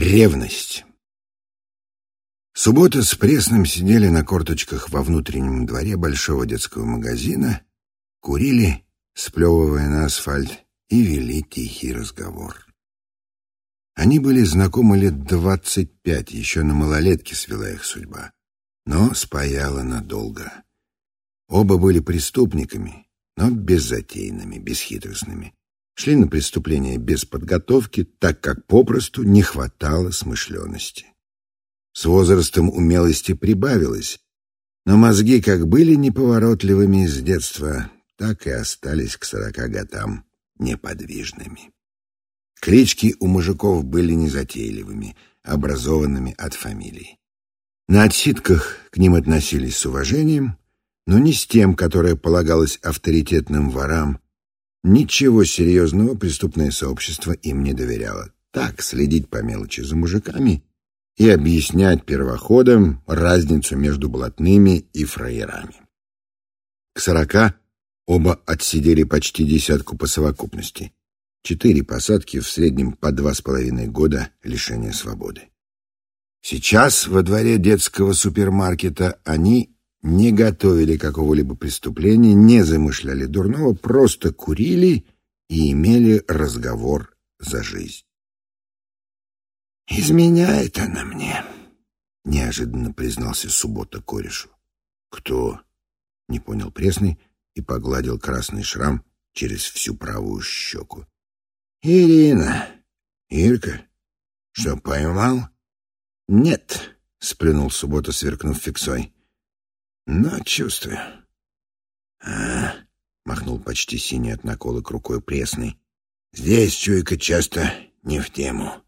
Ревность. Суббота с Пресным сидели на корточках во внутреннем дворе большого детского магазина, курили, сплевывая на асфальт, и вели тихий разговор. Они были знакомы лет двадцать пять, еще на малолетке свела их судьба, но спаяла надолго. Оба были преступниками, но беззатейными, бесхитростными. Шли на преступления без подготовки, так как попросту не хватало смышленности. С возрастом умелости прибавилось, но мозги как были неповоротливыми с детства, так и остались к сорока годам неподвижными. Клички у мужиков были незатейливыми, образованными от фамилий. На отсидках к ним относились с уважением, но не с тем, которое полагалось авторитетным ворам. Ничего серьезного преступное сообщество им не доверяло. Так следить по мелочи за мужиками и объяснять первоходам разницу между блатными и фраерами. К сорока оба отсидели почти десятку по совокупности. Четыре посадки в среднем по два с половиной года лишения свободы. Сейчас во дворе детского супермаркета они не готовили какого-либо преступления, не замышляли дурного, просто курили и имели разговор за жизнь. «Изменяет она мне», — неожиданно признался суббота корешу. «Кто?» — не понял пресный и погладил красный шрам через всю правую щеку. «Ирина». «Ирка? Что, поймал?» «Нет», — сплюнул суббота, сверкнув фиксой. «Но чувствую». «А, — махнул почти синий от наколок рукой пресный, — здесь чуйка часто не в тему».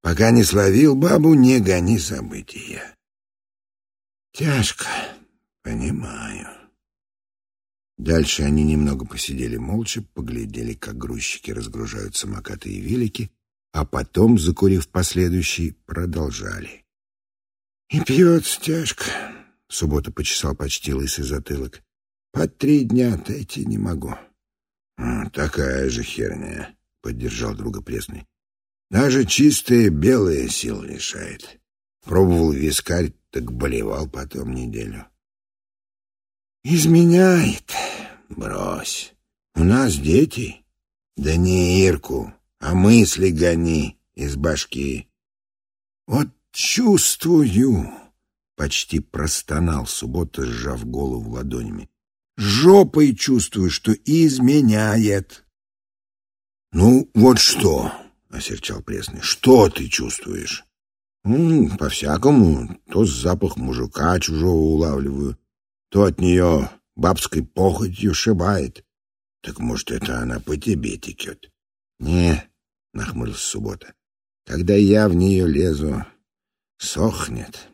Пока не словил бабу, не гони события. Тяжко, понимаю. Дальше они немного посидели молча, поглядели, как грузчики разгружают самокаты и велики, а потом, закурив последующий, продолжали. И пьется тяжко. Суббота почесал почти лысый затылок. По три дня отойти не могу. «А, «Такая же херня», — поддержал друга пресный. Даже чистое белое сил лишает. Пробовал вискарь, так болевал потом неделю. Изменяет. Брось. У нас дети. Да не Ирку, а мысли гони из башки. Вот чувствую, почти простонал суббота, сжав голову ладонями. Жопой чувствую, что изменяет. Ну, вот что, — осерчал пресный. — Что ты чувствуешь? «Ну, — По-всякому. То запах мужика чужого улавливаю, то от нее бабской похотью шибает. Так, может, это она по тебе текет? — Не, — нахмурился суббота. — Когда я в нее лезу, сохнет.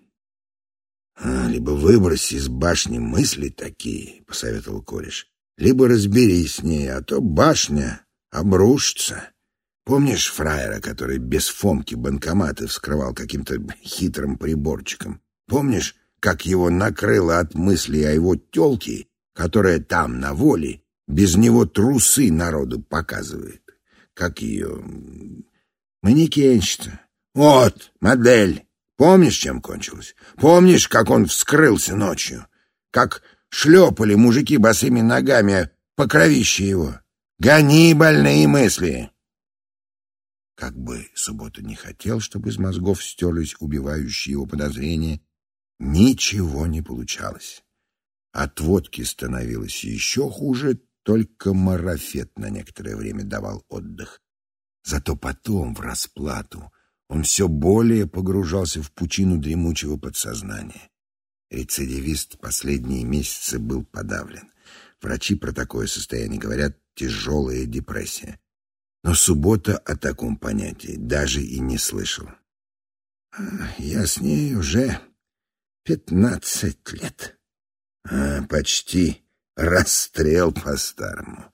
А, — Либо выбрось из башни мысли такие, — посоветовал кореш, — либо разберись с ней, а то башня обрушится. — Помнишь фраера, который без Фомки банкоматы вскрывал каким-то хитрым приборчиком? Помнишь, как его накрыло от мысли о его тёлке, которая там, на воле, без него трусы народу показывает? Как ее... Манекенщица. Вот, модель. Помнишь, чем кончилось? Помнишь, как он вскрылся ночью? Как шлепали мужики босыми ногами по кровище его? Гони больные мысли!» Как бы Суббота не хотел, чтобы из мозгов стерлись убивающие его подозрения, ничего не получалось. От водки становилось еще хуже, только марафет на некоторое время давал отдых. Зато потом, в расплату, он все более погружался в пучину дремучего подсознания. Рецидивист последние месяцы был подавлен. Врачи про такое состояние говорят «тяжелая депрессия». Но суббота о таком понятии даже и не слышал. Я с ней уже пятнадцать лет. А, почти расстрел по-старому.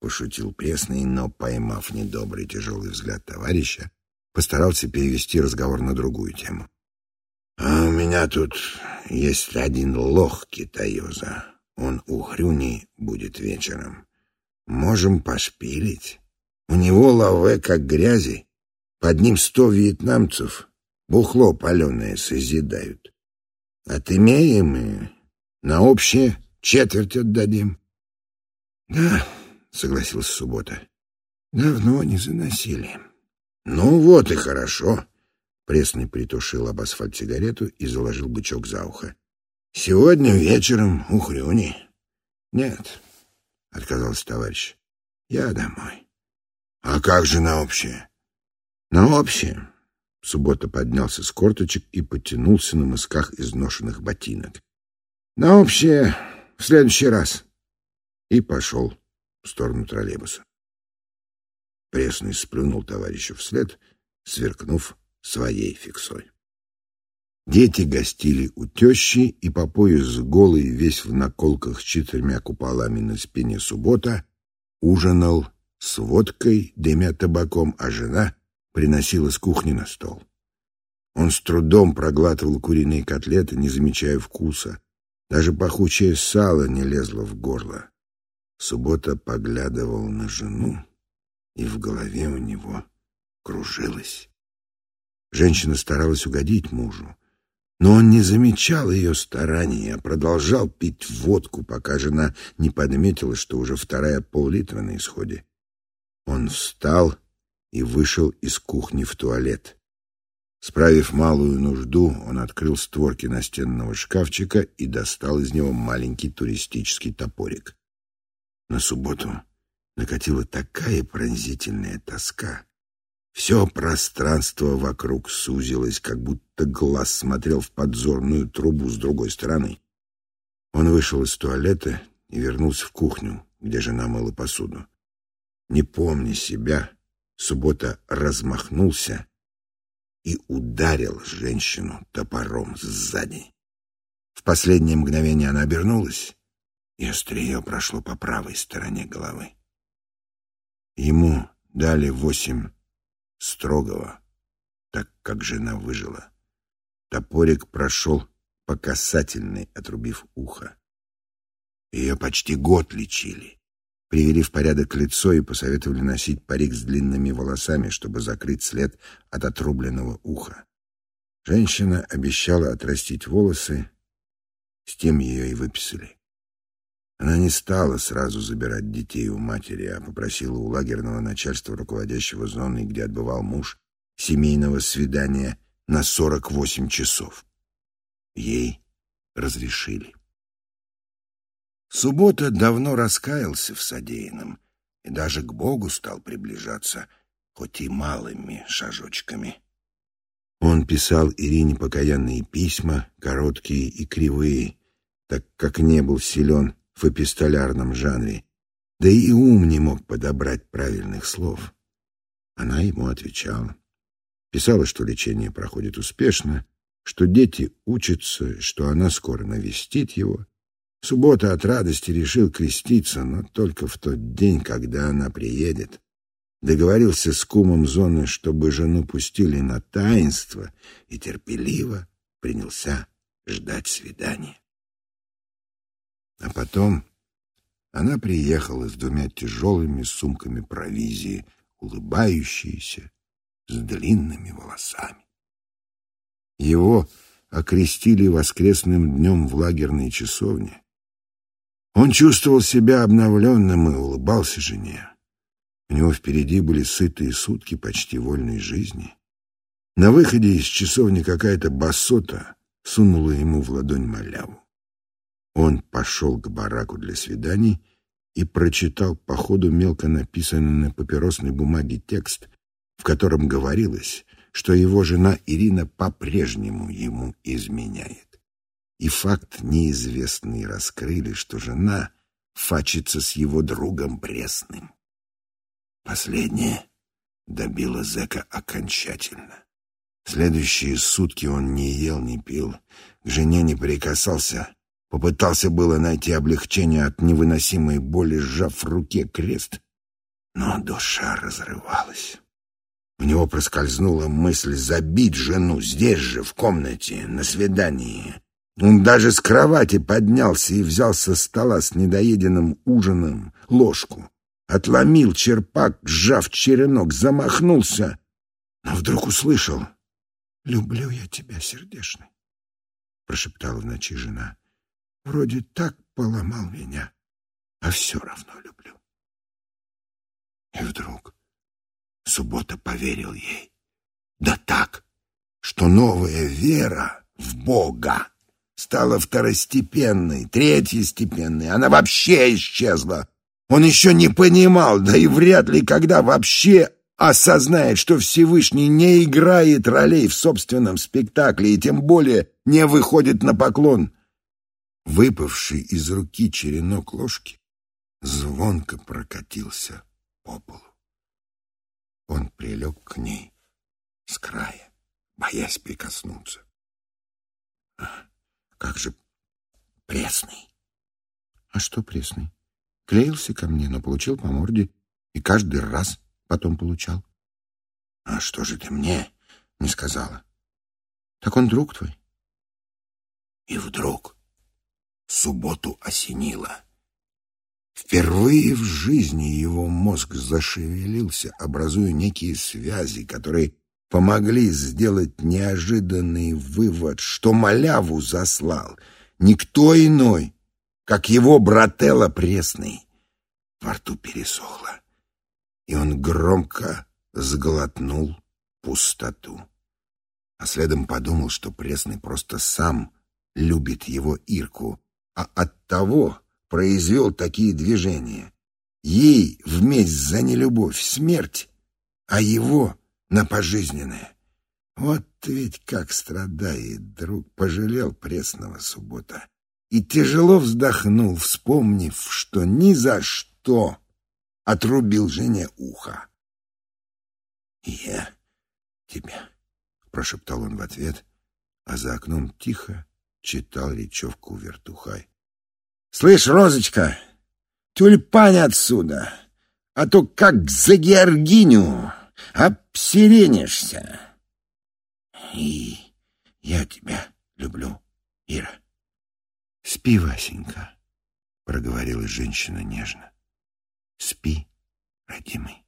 Пошутил пресный, но, поймав недобрый тяжелый взгляд товарища, постарался перевести разговор на другую тему. А у меня тут есть один лох китаёза. Он у Хрюни будет вечером. Можем пошпилить. У него лаве как грязи. Под ним сто вьетнамцев бухло паленое созидают. Отымеем и на общее четверть отдадим. — Да, — согласился Суббота, — давно не заносили. — Ну вот и хорошо. Пресный притушил об асфальт сигарету и заложил бычок за ухо. — Сегодня вечером у Хрюни. — Нет, — отказался товарищ, — я домой. — А как же на общее? — На общее. Суббота поднялся с корточек и потянулся на мысках изношенных ботинок. — На общее в следующий раз. И пошел в сторону троллейбуса. Пресный сплюнул товарищу вслед, сверкнув своей фиксой. Дети гостили у тещи, и по пояс голый, весь в наколках с четырьмя куполами на спине суббота, ужинал с водкой, дымя табаком, а жена приносила с кухни на стол. Он с трудом проглатывал куриные котлеты, не замечая вкуса. Даже пахучее сало не лезло в горло. Суббота поглядывал на жену, и в голове у него кружилось. Женщина старалась угодить мужу, но он не замечал ее стараний, а продолжал пить водку, пока жена не подметила, что уже вторая пол-литра на исходе. Он встал и вышел из кухни в туалет. Справив малую нужду, он открыл створки настенного шкафчика и достал из него маленький туристический топорик. На субботу накатила такая пронзительная тоска. Все пространство вокруг сузилось, как будто глаз смотрел в подзорную трубу с другой стороны. Он вышел из туалета и вернулся в кухню, где жена мыла посуду. Не помня себя, суббота размахнулся и ударил женщину топором сзади. В последнее мгновение она обернулась, и острие прошло по правой стороне головы. Ему дали восемь строгого, так как жена выжила. Топорик прошел по касательной, отрубив ухо. Ее почти год лечили. Привели в порядок лицо и посоветовали носить парик с длинными волосами, чтобы закрыть след от отрубленного уха. Женщина обещала отрастить волосы, с тем ее и выписали. Она не стала сразу забирать детей у матери, а попросила у лагерного начальства, руководящего зоной, где отбывал муж, семейного свидания на 48 часов. Ей разрешили. Суббота давно раскаялся в содеянном и даже к Богу стал приближаться, хоть и малыми шажочками. Он писал Ирине покаянные письма, короткие и кривые, так как не был силен в эпистолярном жанре, да и ум не мог подобрать правильных слов. Она ему отвечала. Писала, что лечение проходит успешно, что дети учатся, что она скоро навестит его, суббота от радости решил креститься, но только в тот день, когда она приедет. Договорился с кумом зоны, чтобы жену пустили на таинство, и терпеливо принялся ждать свидания. А потом она приехала с двумя тяжелыми сумками провизии, улыбающаяся, с длинными волосами. Его окрестили воскресным днем в лагерной часовне. Он чувствовал себя обновленным и улыбался жене. У него впереди были сытые сутки почти вольной жизни. На выходе из часовни какая-то басота сунула ему в ладонь маляву. Он пошел к бараку для свиданий и прочитал по ходу мелко написанный на папиросной бумаге текст, в котором говорилось, что его жена Ирина по-прежнему ему изменяет и факт неизвестный раскрыли, что жена фачится с его другом Брестным. Последнее добило зэка окончательно. Следующие сутки он не ел, не пил, к жене не прикасался, попытался было найти облегчение от невыносимой боли, сжав в руке крест, но душа разрывалась. У него проскользнула мысль забить жену здесь же, в комнате, на свидании, он даже с кровати поднялся и взял со стола с недоеденным ужином ложку. Отломил черпак, сжав черенок, замахнулся но вдруг услышал «Люблю я тебя, сердешный», — прошептала в ночи жена. «Вроде так поломал меня, а все равно люблю». И вдруг суббота поверил ей. Да так, что новая вера в Бога стала второстепенной, третьестепенной. Она вообще исчезла. Он еще не понимал, да и вряд ли когда вообще осознает, что Всевышний не играет ролей в собственном спектакле и тем более не выходит на поклон. Выпавший из руки черенок ложки звонко прокатился по полу. Он прилег к ней с края, боясь прикоснуться. А, как же пресный! А что пресный? Клеился ко мне, но получил по морде и каждый раз потом получал. А что же ты мне не сказала? Так он друг твой. И вдруг субботу осенило. Впервые в жизни его мозг зашевелился, образуя некие связи, которые помогли сделать неожиданный вывод, что маляву заслал никто иной, как его брателла пресный. Во рту пересохло, и он громко сглотнул пустоту. А следом подумал, что пресный просто сам любит его Ирку, а от того произвел такие движения. Ей в месть за нелюбовь смерть, а его на пожизненное. Вот ведь как страдает друг, пожалел пресного суббота. И тяжело вздохнул, вспомнив, что ни за что отрубил жене ухо. «Я тебя», — прошептал он в ответ, а за окном тихо читал речевку вертухай. Слышь, Розочка, тюльпань отсюда, а то как за Георгиню обсиренишься. И я тебя люблю, Ира. Спи, Васенька, проговорила женщина нежно. Спи, родимый.